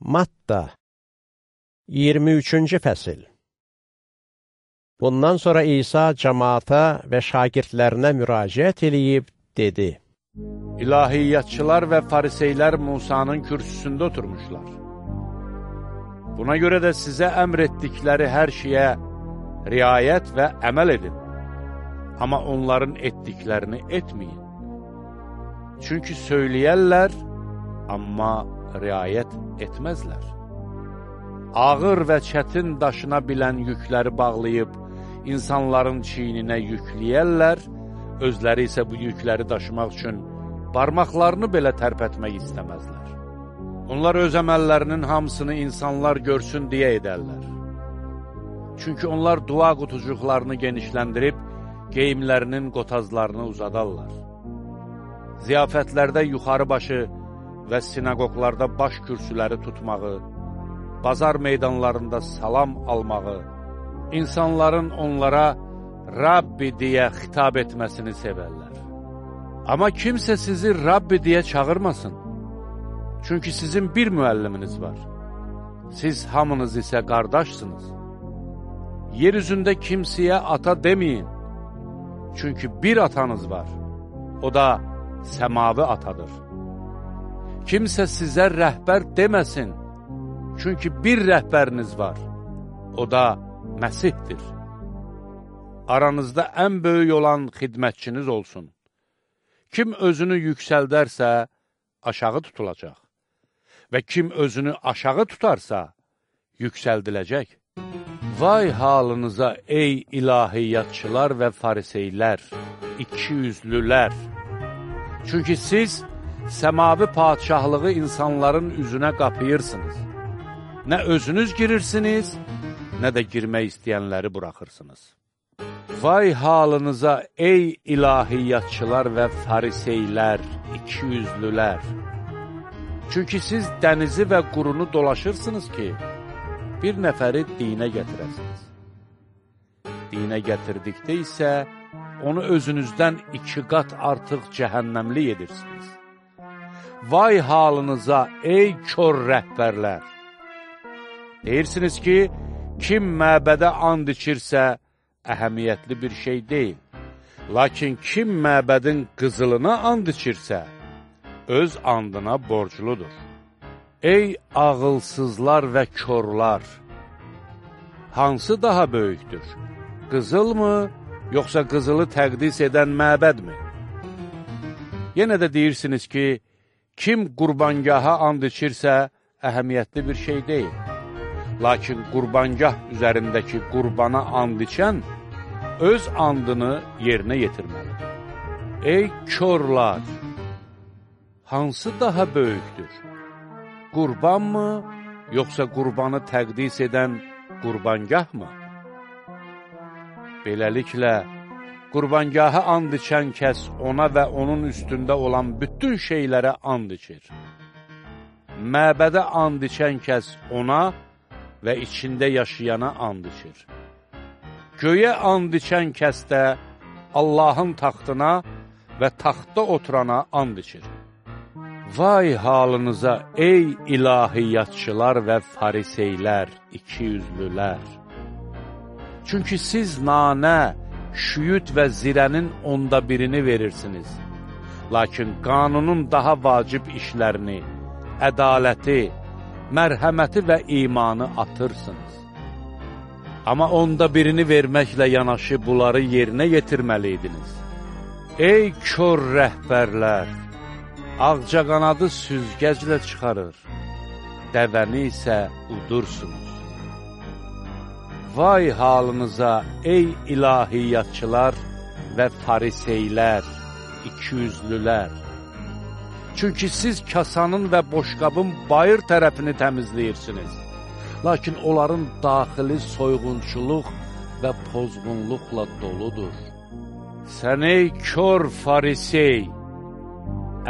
Matta 23-cü fəsil Bundan sonra İsa cəmaata və şagirdlərinə müraciət eləyib, dedi, İlahiyyatçılar və fariseylər Musanın kürsüsündə oturmuşlar. Buna görə də sizə əmr etdikləri hər şeyə riayət və əməl edin. Amma onların etdiklərini etməyin. Çünki söyləyərlər, amma riayət etməzlər. Ağır və çətin daşına bilən yükləri bağlayıb, insanların çiyninə yükləyərlər, özləri isə bu yükləri daşımaq üçün barmaqlarını belə tərpətmək istəməzlər. Onlar öz əməllərinin hamısını insanlar görsün deyə edərlər. Çünki onlar dua qutucuqlarını genişləndirib, geyimlərinin qotazlarını uzadarlar. Ziyafətlərdə yuxarı başı və sinagoglarda baş kürsüləri tutmağı, bazar meydanlarında salam almağı, insanların onlara Rabbi deyə xitab etməsini sevərlər. Amma kimsə sizi Rabbi deyə çağırmasın. Çünki sizin bir müəlliminiz var. Siz hamınız isə qardaşsınız. Yer üzündə kimsəyə ata deməyin. Çünki bir atanız var. O da səmavi atadır. Kimsə sizə rəhbər deməsin, çünki bir rəhbəriniz var, o da Məsihdir. Aranızda ən böyük olan xidmətçiniz olsun. Kim özünü yüksəldərsə, aşağı tutulacaq və kim özünü aşağı tutarsa, yüksəldiləcək. Vay halınıza ey ilahiyyatçılar və fariseylər, ikiyüzlülər! Çünki siz səmavi padişahlığı insanların üzünə qapıyırsınız. Nə özünüz girirsiniz, nə də girmək istəyənləri buraxırsınız. Vay halınıza ey ilahiyyatçılar və fariseylər, ikiyüzlülər! Çünki siz dənizi və qurunu dolaşırsınız ki, bir nəfəri dinə gətirəsiniz. Dinə gətirdikdə isə onu özünüzdən iki qat artıq cəhənnəmli edirsiniz. Vay halınıza, ey kör rəhbərlər! Deyirsiniz ki, kim məbədə and içirsə, əhəmiyyətli bir şey deyil. Lakin kim məbədin qızılına and içirsə, öz andına borcludur. Ey ağılsızlar və körlar! Hansı daha böyükdür? Qızıl mı, yoxsa qızılı təqdis edən məbədmi? Yenə də deyirsiniz ki, kim qurbangaha and içirsə, əhəmiyyətli bir şey deyil. Lakin qurbangah üzərindəki qurbana and içən, öz andını yerinə yetirməlidir. Ey körlar! Hansı daha böyükdür? Qurbanmı, yoxsa qurbanı təqdis edən qurbangah mı? Beləliklə, qurbangaha and içən kəs ona və onun üstündə olan bütün şeylərə and içir. Məbədə and içən kəs ona və içində yaşayana and içir. Göyə and içən kəs də Allahın taxtına və taxtda oturana and içir. Vay halınıza, ey ilahiyyatçılar və fariseylər, ikiyüzlülər! Çünki siz nanə, şüyüt və zirənin onda birini verirsiniz. Lakin qanunun daha vacib işlərini, ədaləti, mərhəməti və imanı atırsınız. Amma onda birini verməklə yanaşı bunları yerinə yetirməliydiniz. Ey kör rəhbərlər! Ağca qanadı süzgəclə çıxarır, dəvəni isə udursunuz. Vay halınıza, ey ilahiyyatçılar və fariseylər, ikiyüzlülər! Çünki siz kasanın və boşqabın bayır tərəfini təmizləyirsiniz. Lakin onların daxili soyğunçuluq və pozğunluqla doludur. Sən ey kör farisey!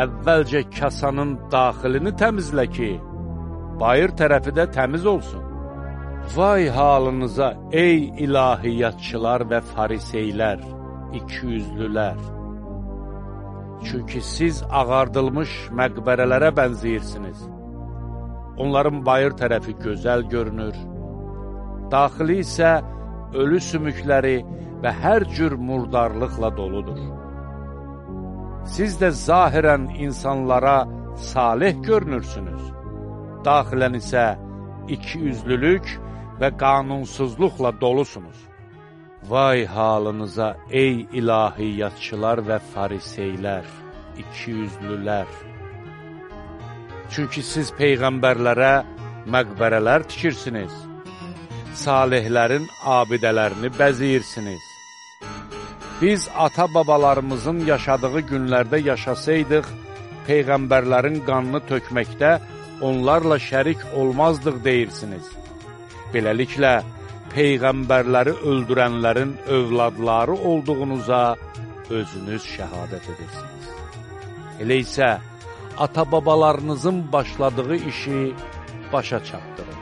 Əvvəlcə kasanın daxilini təmizlə ki, bayır tərəfi də təmiz olsun. Vay halınıza, ey ilahiyyatçılar və fariseylər, ikiyüzlülər! Çünki siz ağardılmış məqbərələrə bənziyirsiniz. Onların bayır tərəfi gözəl görünür. Daxili isə ölü sümükləri və hər cür murdarlıqla doludur. Siz də zahirən insanlara salih görünürsünüz. Daxilən isə ikiyüzlülük və qanunsuzluqla dolusunuz. Vay halınıza ey ilahiyyatçılar və fariseylər, ikiyüzlülər! Çünki siz peyğəmbərlərə məqbərələr tikirsiniz, salihlərin abidələrini bəziyirsiniz. Biz ata-babalarımızın yaşadığı günlərdə yaşasaydıq, peyğəmbərlərin qanını tökməkdə onlarla şərik olmazdıq deyirsiniz. Beləliklə, peyğəmbərləri öldürənlərin övladları olduğunuza özünüz şəhadət edirsiniz. Elə isə, ata-babalarınızın başladığı işi başa çatdırın.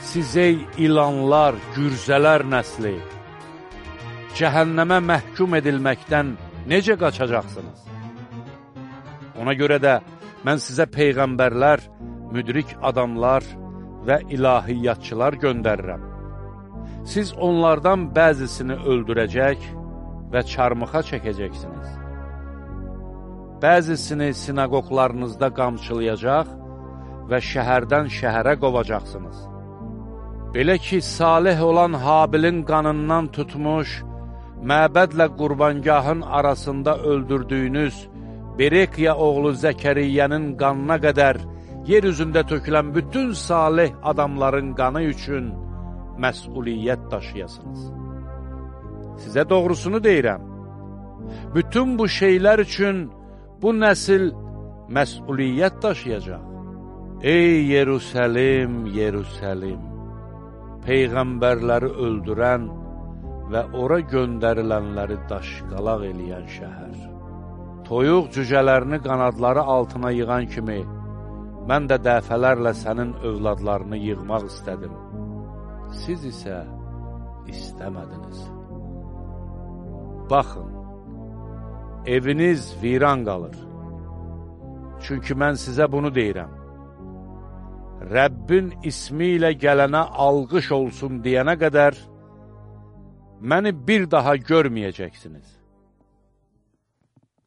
Siz ey ilanlar, gürzələr nəsli, cəhənnəmə məhkum edilməkdən necə qaçacaqsınız? Ona görə də mən sizə peyğəmbərlər, müdrik adamlar və ilahiyyatçılar göndərirəm. Siz onlardan bəzisini öldürəcək və çarmıxa çəkəcəksiniz. Bəzisini sinagoglarınızda qamçılayacaq və şəhərdən şəhərə qovacaqsınız. Belə ki, salih olan Habilin qanından tutmuş, məbədlə qurbangahın arasında öldürdüyünüz Berekiya oğlu Zəkəriyyənin qanına qədər yer üzündə tökülən bütün salih adamların qanı üçün məsuliyyət daşıyasınız. Sizə doğrusunu deyirəm, bütün bu şeylər üçün bu nəsil məsuliyyət daşıyacaq. Ey Yerusəlim, Yerusəlim, Peyğəmbərləri öldürən və ora göndərilənləri daşqalaq eləyən şəhər. Toyuq cücələrini qanadları altına yığan kimi, mən də dəfələrlə sənin övladlarını yığmaq istədim. Siz isə istəmədiniz. Baxın, eviniz viran qalır. Çünki mən sizə bunu deyirəm. Rəbbin ismi ilə gələnə alqış olsun deyənə qədər, məni bir daha görməyəcəksiniz.